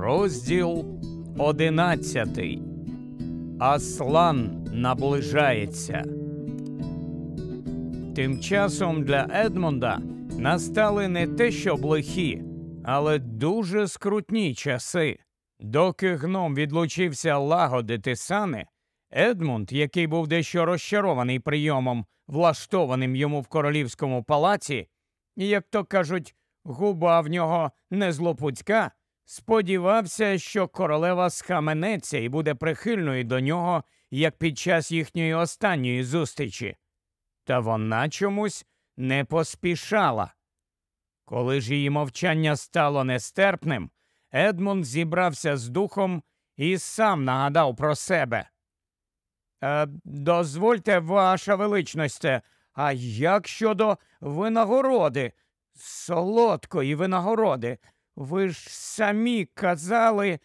Розділ одинадцятий. Аслан наближається. Тим часом для Едмонда настали не те, що лихі, але дуже скрутні часи. Доки гном відлучився лагодити сани, Едмунд, який був дещо розчарований прийомом, влаштованим йому в королівському палаці, як то кажуть, губа в нього не злопуцька, сподівався, що королева схаменеться і буде прихильною до нього, як під час їхньої останньої зустрічі. Та вона чомусь не поспішала. Коли ж її мовчання стало нестерпним, Едмунд зібрався з духом і сам нагадав про себе. «Е, Дозвольте, ваша величність, а як щодо винагороди, солодкої винагороди? Ви ж самі казали.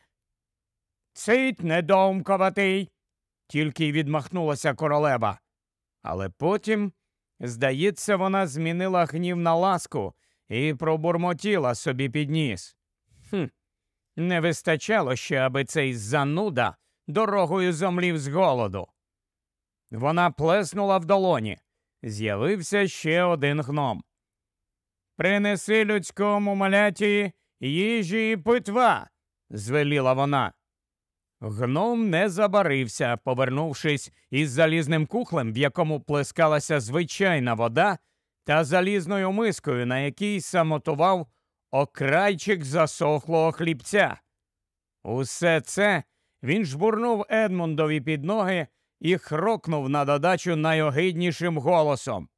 Цить недоумковатий, тільки й відмахнулася королева. Але потім, здається, вона змінила гнів на ласку і пробурмотіла собі під ніс. Хм, не вистачало ще, аби цей зануда дорогою зомлів з голоду. Вона плеснула в долоні. З'явився ще один гном. Принеси людському маляті їжі і питва, звеліла вона. Гном не забарився, повернувшись із залізним кухлем, в якому плескалася звичайна вода, та залізною мискою, на якій самотував окрайчик засохлого хлібця. Усе це він жбурнув Едмундові під ноги і хрокнув на додачу найогиднішим голосом.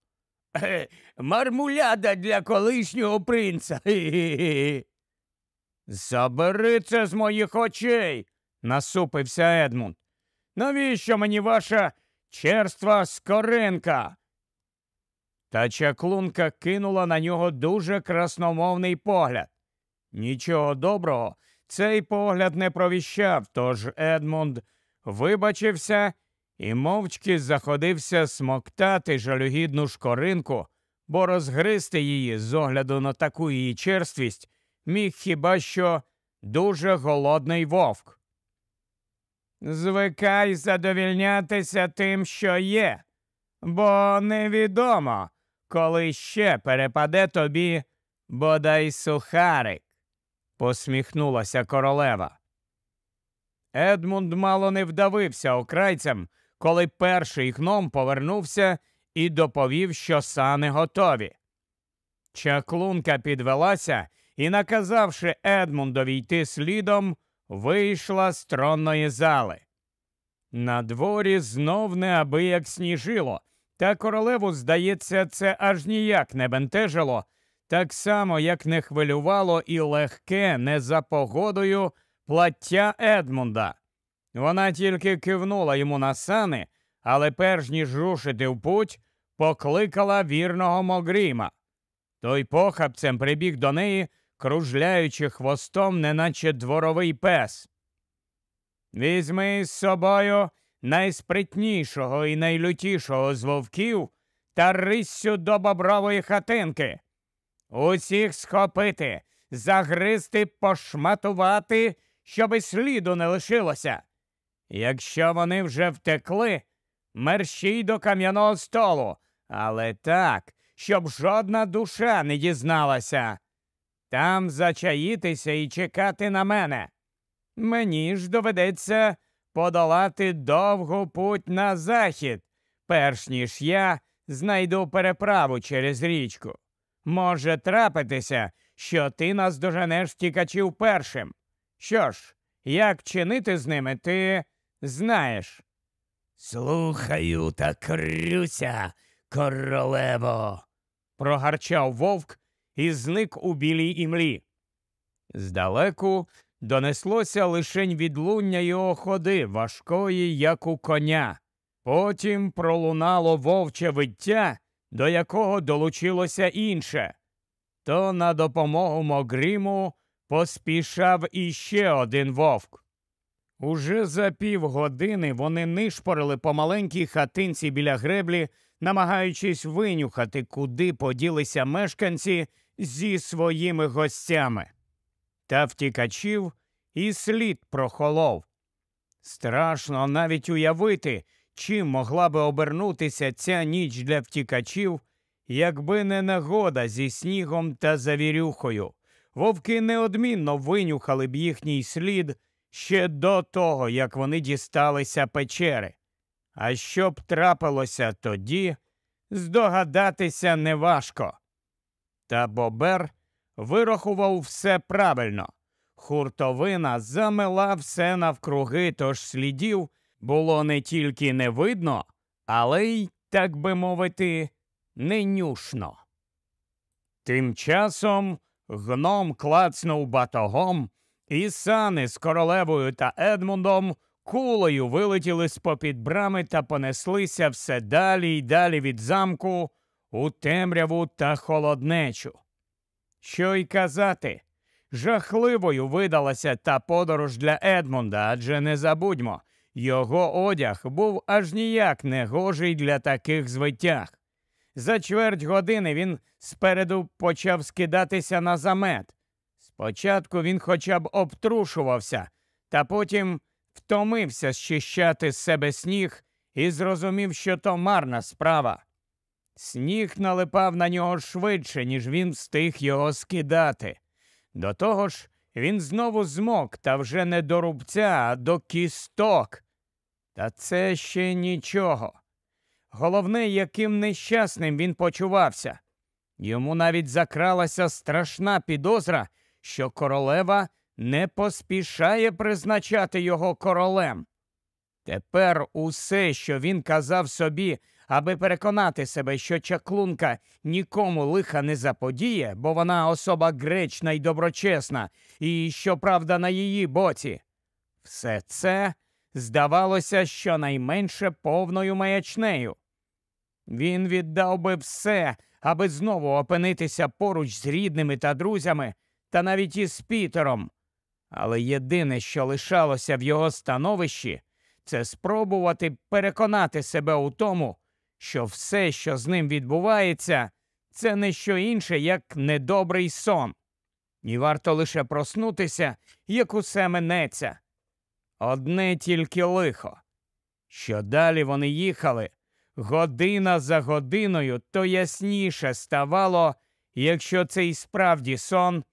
«Е, Мармуляда для колишнього принца. Хі-хі-хі». Забери це з моїх очей, насупився Едмунд. Навіщо мені ваша черства скоринка? Та чаклунка кинула на нього дуже красномовний погляд. Нічого доброго, цей погляд не провіщав, тож Едмунд вибачився і мовчки заходився смоктати жалюгідну шкоринку, бо розгризти її з огляду на таку її черствість міг хіба що дуже голодний вовк. Звикай задовільнятися тим, що є, бо невідомо, коли ще перепаде тобі бодай сухарик, посміхнулася королева. Едмунд мало не вдавився окрайцем, коли перший гном повернувся і доповів, що сани готові. Чаклунка підвелася і, наказавши Едмундові йти слідом, вийшла з тронної зали. На дворі знов неабияк сніжило, та королеву, здається, це аж ніяк не бентежило, так само, як не хвилювало і легке, не за погодою плаття Едмунда. Вона тільки кивнула йому на сани, але перш ніж рушити в путь, покликала вірного Могріма. Той похапцем прибіг до неї, кружляючи хвостом, неначе дворовий пес. Візьми з собою найспритнішого і найлютішого з вовків та риссю до бобрової хатинки. Усіх схопити, загризти, пошматувати, щоби сліду не лишилося. Якщо вони вже втекли, мерщій до кам'яного столу, але так, щоб жодна душа не дізналася. Там зачаїтися і чекати на мене. Мені ж доведеться подолати довгу путь на захід, перш ніж я знайду переправу через річку. Може трапитися, що ти нас доженеш тікачів першим. Що ж, як чинити з ними, ти знаєш. Слухаю та крюся, королево. прогарчав вовк і зник у білій імлі. Здалеку донеслося лишень відлуння його ходи, важкої, як у коня. Потім пролунало вовче виття, до якого долучилося інше. То на допомогу Могриму поспішав іще один вовк. Уже за півгодини вони нишпорили по маленькій хатинці біля греблі, намагаючись винюхати, куди поділися мешканці зі своїми гостями. Та втікачів і слід прохолов. Страшно навіть уявити, чим могла би обернутися ця ніч для втікачів, якби не нагода зі снігом та завірюхою. Вовки неодмінно винюхали б їхній слід ще до того, як вони дісталися печери. А що б трапилося тоді, здогадатися неважко. Та Бобер вирахував все правильно. Хуртовина замела все навкруги, тож слідів було не тільки не видно, але й, так би мовити, ненюшно. Тим часом гном клацнув батогом, і сани з королевою та Едмундом кулею вилетіли з попід брами та понеслися все далі й далі від замку у темряву та холоднечу. Що й казати, жахливою видалася та подорож для Едмунда, адже не забудьмо, його одяг був аж ніяк не гожий для таких звитяг. За чверть години він спереду почав скидатися на замет. Спочатку він хоча б обтрушувався, та потім втомився щищати з себе сніг і зрозумів, що то марна справа. Сніг налипав на нього швидше, ніж він встиг його скидати. До того ж, він знову змок, та вже не до рубця, а до кісток. Та це ще нічого. Головне, яким нещасним він почувався. Йому навіть закралася страшна підозра, що королева не поспішає призначати його королем. Тепер усе, що він казав собі, аби переконати себе, що чаклунка нікому лиха не заподіє, бо вона особа гречна й доброчесна, і щоправда, на її боці. Все це здавалося щонайменше повною маячнею. Він віддав би все, аби знову опинитися поруч з рідними та друзями, та навіть із Пітером. Але єдине, що лишалося в його становищі, це спробувати переконати себе у тому, що все, що з ним відбувається, це не що інше, як недобрий сон. І варто лише проснутися, як усе минеться. Одне тільки лихо. Що далі вони їхали, година за годиною, то ясніше ставало, якщо це і справді сон,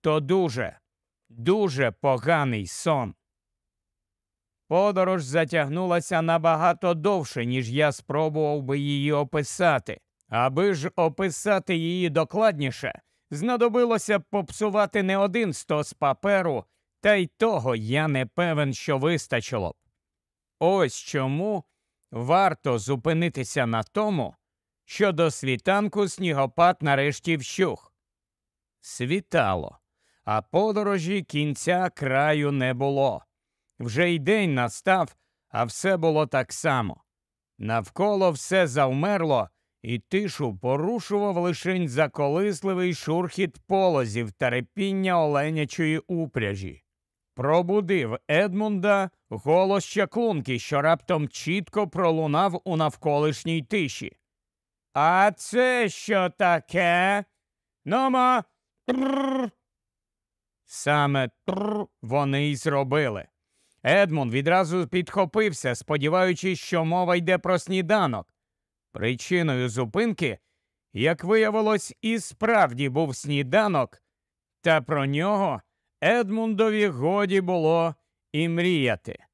то дуже, дуже поганий сон. Подорож затягнулася набагато довше, ніж я спробував би її описати. Аби ж описати її докладніше, знадобилося б попсувати не один стос паперу, та й того я не певен, що вистачило б. Ось чому варто зупинитися на тому, що до світанку снігопад нарешті вщух. Світало, а подорожі кінця краю не було. Вже й день настав, а все було так само. Навколо все завмерло, і тишу порушував лишень заколисливий шурхіт полозів та репіння оленячої упряжі. Пробудив Едмунда голос чаклунки, що раптом чітко пролунав у навколишній тиші. А це що таке? Нома. Саме трррр вони й зробили. Едмунд відразу підхопився, сподіваючись, що мова йде про сніданок. Причиною зупинки, як виявилось, і справді був сніданок, та про нього Едмундові годі було і мріяти.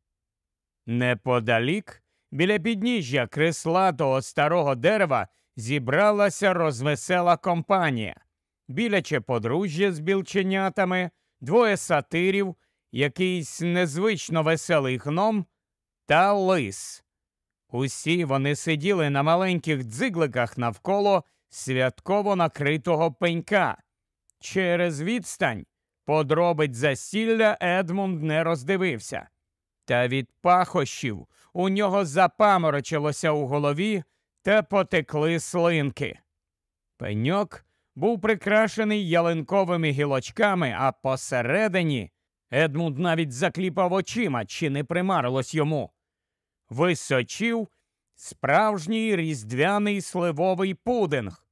Неподалік, біля підніжжя крислатого старого дерева, зібралася розвесела компанія, біляче подружжя з білченятами, двоє сатирів якийсь незвично веселий гном та лис. Усі вони сиділи на маленьких дзигликах навколо святково накритого пенька. Через відстань подробиць засілля Едмунд не роздивився. Та від пахощів у нього запаморочилося у голові та потекли слинки. Пеньок був прикрашений ялинковими гілочками, а посередині Едмунд навіть закліпав очима, чи не примарилось йому. Височив справжній різдвяний сливовий пудинг.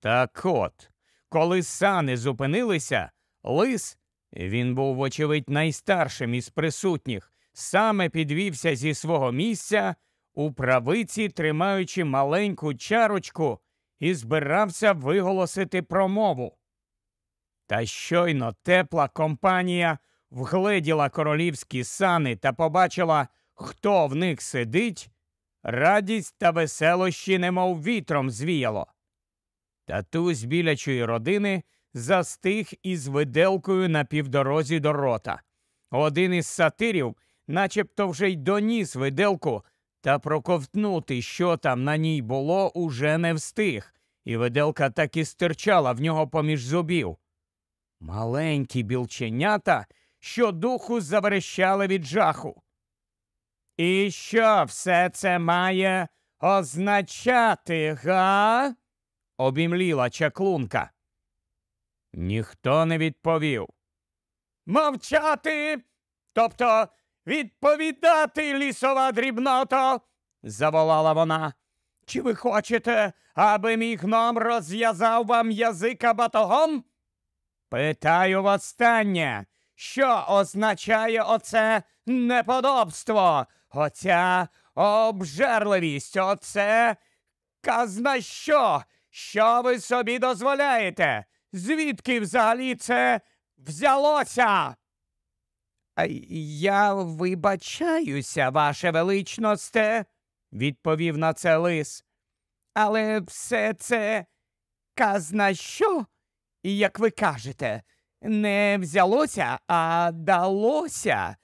Так от, коли сани зупинилися, лис Він був, вочевидь, найстаршим із присутніх, саме підвівся зі свого місця, у правиці тримаючи маленьку чарочку, і збирався виголосити промову. Та щойно тепла компанія вгледіла королівські сани та побачила, хто в них сидить, радість та веселощі немов вітром звіяло. Татусь білячої родини застиг із виделкою на півдорозі до рота. Один із сатирів, начебто вже й доніс виделку, та проковтнути, що там на ній було, уже не встиг, і виделка так і стирчала в нього поміж зубів. Маленькі білченята щодуху заверещали від жаху. І що все це має означати, га? обімліла чаклунка. Ніхто не відповів. Мовчати, тобто відповідати, лісова дрібното, заволала вона. Чи ви хочете, аби мій гном розв'язав вам язика батогом? Питаю востаннє, що означає оце неподобство, оця обжерливість, оце казна що? Що ви собі дозволяєте? Звідки взагалі це взялося? Я вибачаюся, ваше величносте, відповів на це лис. Але все це казна що? Як ви кажете, не взялося, а далося.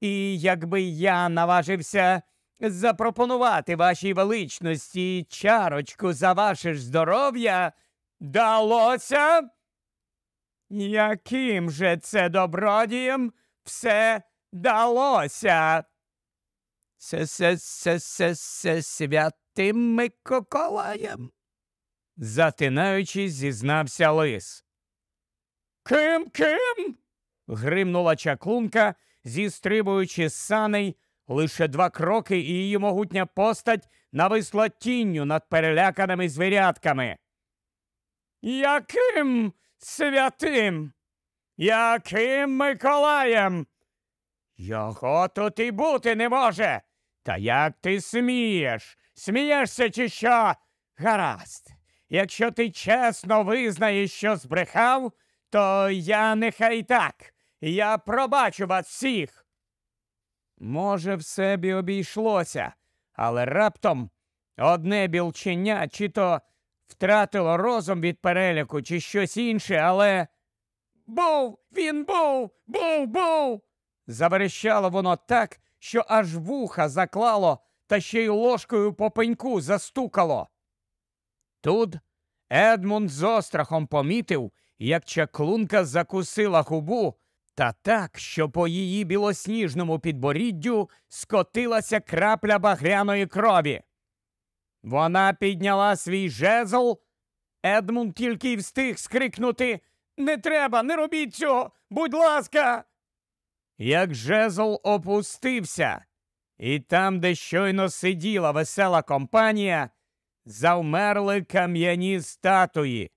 І якби я наважився запропонувати вашій величності чарочку за ваше ж здоров'я, далося? Яким же це добродієм все далося? Се се се се се святим Миколаєм? Затинаючись, зізнався лис. Ким ким? гримнула чаклунка, зістрибуючи з саней, лише два кроки, і її могутня постать нависла тінню над переляканими звірятками. Яким святим? Яким Миколаєм? Його тут і бути не може. Та як ти смієш? Смієшся, чи що? Гаразд. Якщо ти чесно визнаєш, що збрехав, то я нехай так. Я пробачу вас всіх. Може, все б обійшлося, але раптом одне білченя чи то втратило розум від переляку, чи щось інше, але. Був, він був, був, був. Заверещало воно так, що аж вуха заклало та ще й ложкою по пеньку застукало. Тут Едмунд з острахом помітив, як чаклунка закусила губу, та так, що по її білосніжному підборіддю скотилася крапля багряної крові. Вона підняла свій жезл. Едмунд тільки й встиг скрикнути Не треба, не робіть цього, будь ласка. Як жезл опустився, і там, де щойно сиділа весела компанія, завмерли кам'яні статуї.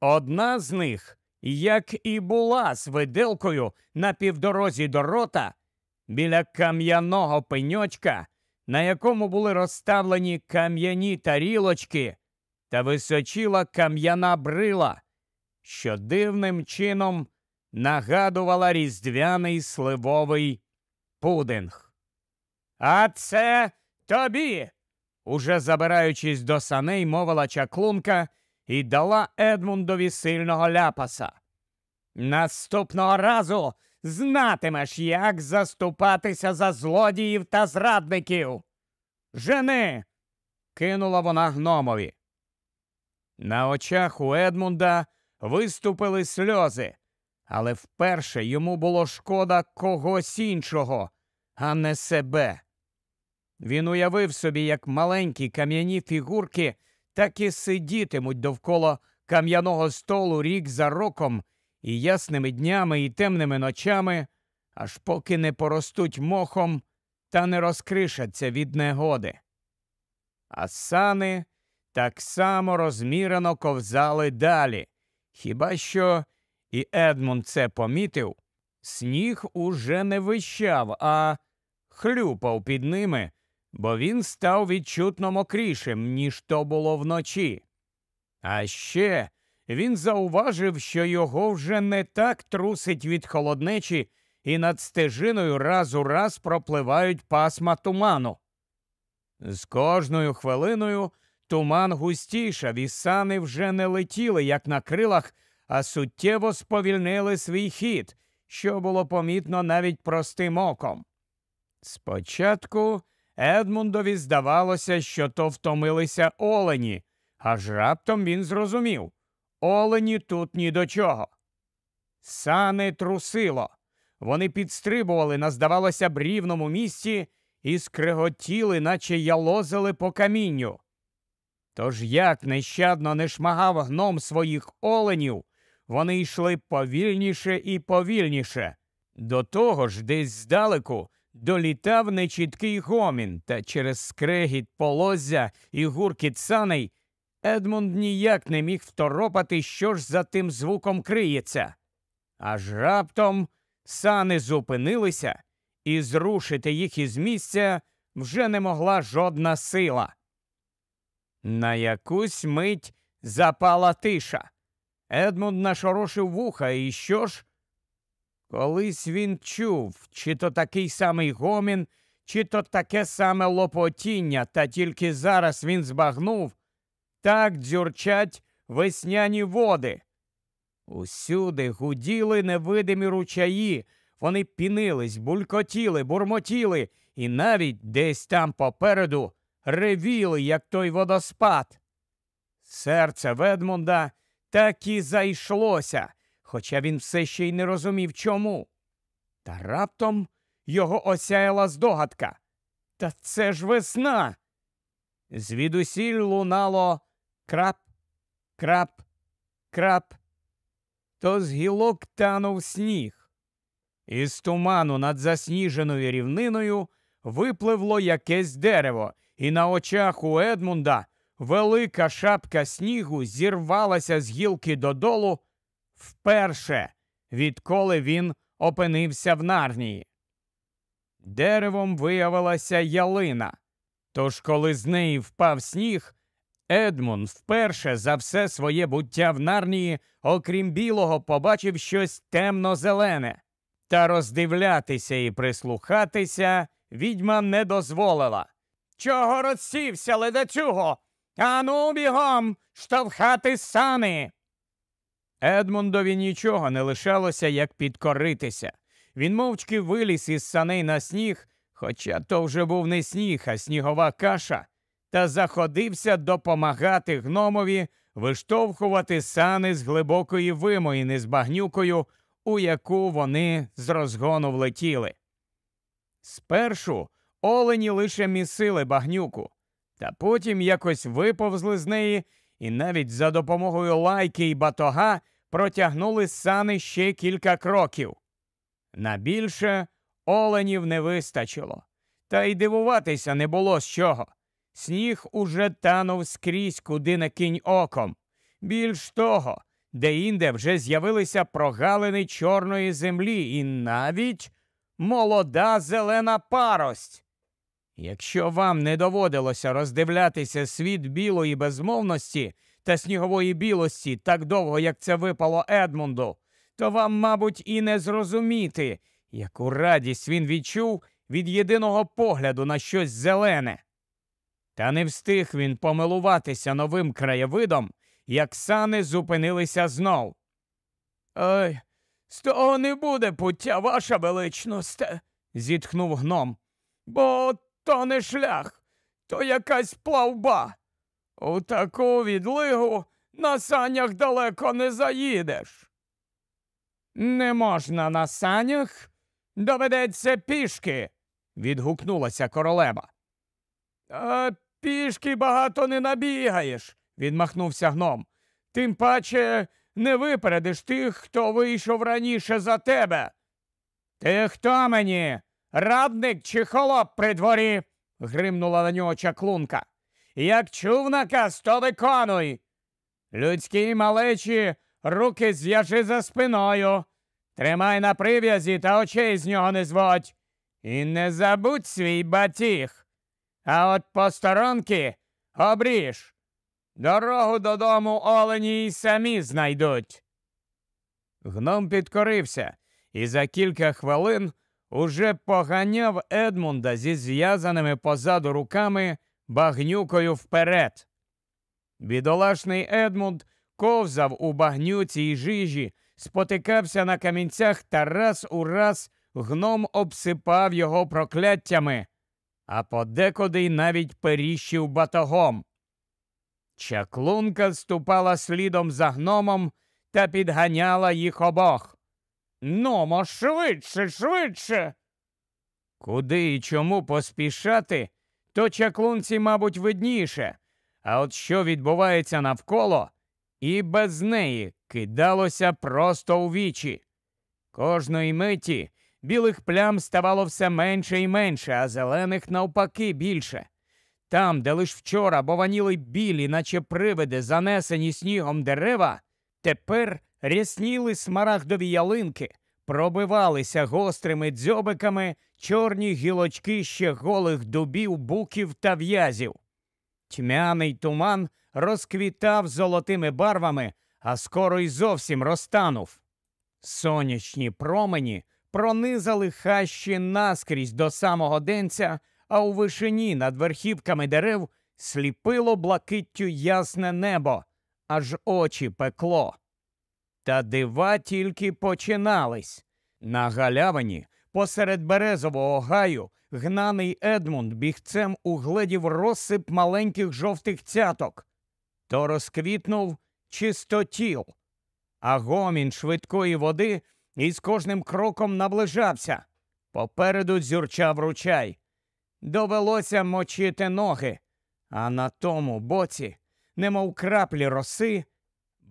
Одна з них, як і була з виделкою на півдорозі до рота, біля кам'яного пеньочка, на якому були розставлені кам'яні тарілочки, та височила кам'яна брила, що дивним чином нагадувала різдвяний сливовий пудинг. А це тобі, уже забираючись до саней, мовила чаклунка і дала Едмундові сильного ляпаса. Наступного разу знатимеш, як заступатися за злодіїв та зрадників. Жени. кинула вона гномові. На очах у Едмунда виступили сльози, але вперше йому було шкода когось іншого, а не себе. Він уявив собі, як маленькі кам'яні фігурки так і сидітимуть довкола кам'яного столу рік за роком, і ясними днями і темними ночами, аж поки не поростуть мохом та не розкришаться від негоди. А сани так само розмірено ковзали далі, хіба що і Едмунд це помітив, Сніг уже не вищав, а хлюпав під ними, бо він став відчутно мокрішим, ніж то було вночі. А ще він зауважив, що його вже не так трусить від холоднечі, і над стежиною раз у раз пропливають пасма туману. З кожною хвилиною туман густішав, і сани вже не летіли, як на крилах, а суттєво сповільнили свій хід, що було помітно навіть простим оком. Спочатку Едмундові здавалося, що то втомилися олені, аж раптом він зрозумів олені тут ні до чого. Сани трусило. Вони підстрибували на, здавалося б, рівному місці і скриготіли, наче ялозили по камінню. Тож як нещадно не шмагав гном своїх оленів, вони йшли повільніше і повільніше. До того ж, десь здалеку долітав нечіткий гомін, та через скрегіт полоззя і гуркіт саней Едмунд ніяк не міг второпати, що ж за тим звуком криється. Аж раптом сани зупинилися, і зрушити їх із місця вже не могла жодна сила. На якусь мить запала тиша. Едмунд нашорошив вуха, і що ж? Колись він чув, чи то такий самий гомін, чи то таке саме лопотіння, та тільки зараз він збагнув так дзюрчать весняні води. Усюди гуділи невидимі ручаї, вони пінились, булькотіли, бурмотіли і навіть десь там попереду ревіли, як той водоспад. Серце Ведмунда так і зайшлося, хоча він все ще й не розумів чому. Та раптом його осяяла здогадка. Та це ж весна. Звідусіль лунало крап, крап, крап. То з гілок танув сніг. Із туману над засніженою рівниною випливло якесь дерево, і на очах у Едмунда велика шапка снігу зірвалася з гілки додолу вперше, відколи він опинився в нарнії. Деревом виявилася ялина. Тож, коли з неї впав сніг, Едмунд вперше за все своє буття в нарнії, окрім білого, побачив щось темно-зелене. Та роздивлятися і прислухатися відьма не дозволила. Чого розсівся, ледацюго? Ану, бігом, штовхати сани. Едмундові нічого не лишалося, як підкоритися. Він мовчки виліз із саней на сніг, хоча то вже був не сніг, а снігова каша, та заходився допомагати гномові виштовхувати сани з глибокої вимоїни з багнюкою, у яку вони з розгону влетіли. Спершу олені лише місили багнюку, та потім якось виповзли з неї і навіть за допомогою лайки й батога протягнули сани ще кілька кроків. На більше оленів не вистачило, та й дивуватися не було з чого. Сніг уже танув скрізь, куди не кинь оком. Більш того, де-інде вже з'явилися прогалини чорної землі і навіть молода зелена парость. Якщо вам не доводилося роздивлятися світ білої безмовності та снігової білості так довго, як це випало Едмунду, то вам, мабуть, і не зрозуміти, яку радість він відчув від єдиного погляду на щось зелене. Та не встиг він помилуватися новим краєвидом, як сани зупинилися знов. Ой, з того не буде пуття, ваша величність, зітхнув гном. Бо то не шлях, то якась плавба. У таку відлигу на санях далеко не заїдеш. Не можна на санях, доведеться пішки, відгукнулася королева. А пішки багато не набігаєш, відмахнувся гном. Тим паче не випередиш тих, хто вийшов раніше за тебе. Ти хто мені? Радник чи холоп при дворі? гримнула на нього чаклунка. Як чув наказ, то виконуй. Людські малечі руки зв'яжи за спиною. Тримай на прив'язі та очей з нього не зводь. І не забудь свій батіг. А от посторонки обріж. Дорогу додому олені й самі знайдуть. Гном підкорився і за кілька хвилин уже поганяв Едмунда зі зв'язаними позаду руками багнюкою вперед. Бідолашний Едмунд ковзав у багнюці й жижі, спотикався на камінцях та раз у раз гном обсипав його прокляттями, а подекуди й навіть періщив батогом. Чаклунка ступала слідом за гномом та підганяла їх обох. Номо, швидше, швидше. Куди і чому поспішати, то чаклунці, мабуть, видніше, а от що відбувається навколо, і без неї кидалося просто у вічі. Кожної миті білих плям ставало все менше і менше, а зелених навпаки більше. Там, де лиш вчора бованіли білі, наче привиди, занесені снігом дерева, тепер рясніли смарагдові ялинки, пробивалися гострими дзьобиками чорні гілочки ще голих дубів, буків та в'язів. Тьмяний туман розквітав золотими барвами, а скоро й зовсім розтанув. Сонячні промені пронизали хащі наскрізь до самого денця, а у вишині над верхівками дерев сліпило блакиттю ясне небо, аж очі пекло. Та дива тільки починались. На галявині посеред березового гаю гнаний Едмунд бігцем угледів розсип маленьких жовтих цяток, то розквітнув чистотіл, а гомін швидкої води із кожним кроком наближався. Попереду зюрчав ручай. Довелося мочити ноги, а на тому боці, немов краплі роси,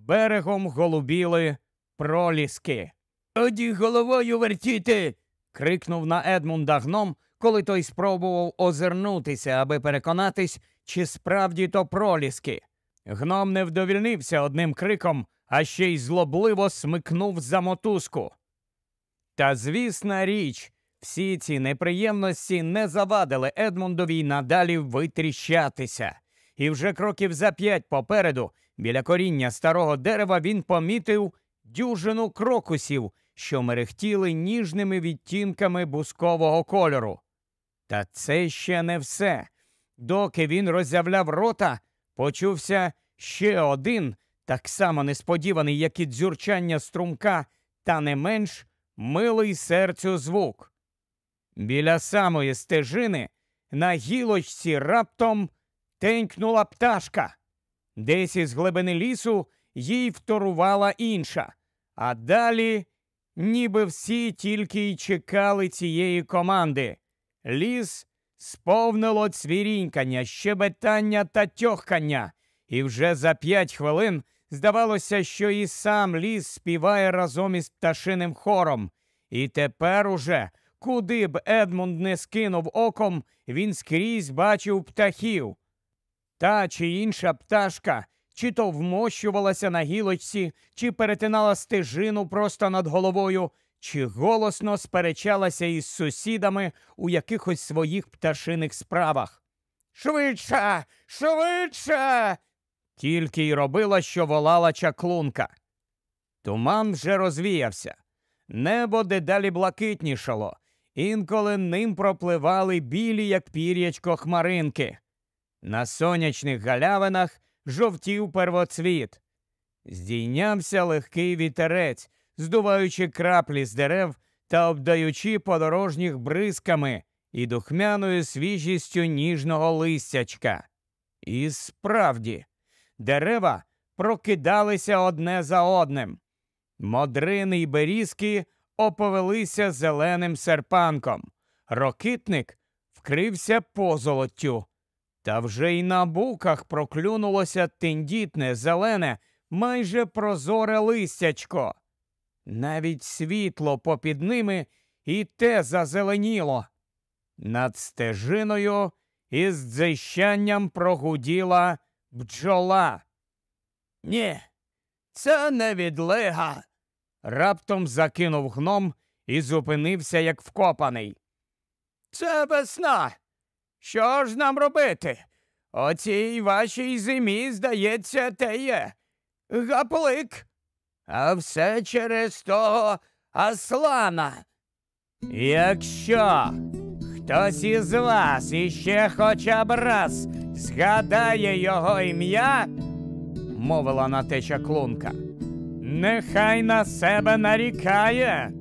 берегом голубіли проліски. Тоді головою вертіти. крикнув на Едмунда гном, коли той спробував озирнутися, аби переконатись, чи справді то проліски. Гном не вдовільнився одним криком, а ще й злобливо смикнув за мотузку. Та звісна річ, всі ці неприємності не завадили Едмундові надалі витріщатися, і вже кроків за п'ять попереду, біля коріння старого дерева, він помітив дюжину крокусів, що мерехтіли ніжними відтінками бускового кольору. Та це ще не все. Доки він роззявляв рота, почувся ще один, так само несподіваний, як і дзюрчання струмка, та не менш милий серцю звук. Біля самої стежини на гілочці раптом тенькнула пташка. Десь із глибини лісу їй вторувала інша, а далі, ніби всі тільки й чекали цієї команди. Ліс сповнило цвірінькання, щебетання та тьохкання, і вже за п'ять хвилин здавалося, що і сам ліс співає разом із пташиним хором. І тепер уже, куди б Едмунд не скинув оком, він скрізь бачив птахів. Та чи інша пташка чи то вмощувалася на гілочці, чи перетинала стежину просто над головою, чи голосно сперечалася із сусідами у якихось своїх пташиних справах. Швидше, швидше. Тільки й робила, що волала чаклунка. Туман вже розвіявся. Небо дедалі блакитнішало, інколи ним пропливали білі, як пір'ячко хмаринки. На сонячних галявинах жовтів первоцвіт. Здійнявся легкий вітерець, здуваючи краплі з дерев та обдаючи подорожніх бризками і духмяною свіжістю ніжного листячка. І справді, дерева прокидалися одне за одним. Модрини й берізки оповелися зеленим серпанком. Рокитник вкрився позолоттю. Та вже й на буках проклюнулося тендітне, зелене, майже прозоре листячко. Навіть світло попід ними і те зазеленіло. Над стежиною із дзищанням прогуділа бджола. Ні, це не відлига. раптом закинув гном і зупинився, як вкопаний. Це весна. Що ж нам робити? Оцій вашій зимі, здається, те є. Гаплик. А все через того Аслана. Якщо хтось із вас іще хоча б раз згадає його ім'я, мовила натеча клунка, нехай на себе нарікає.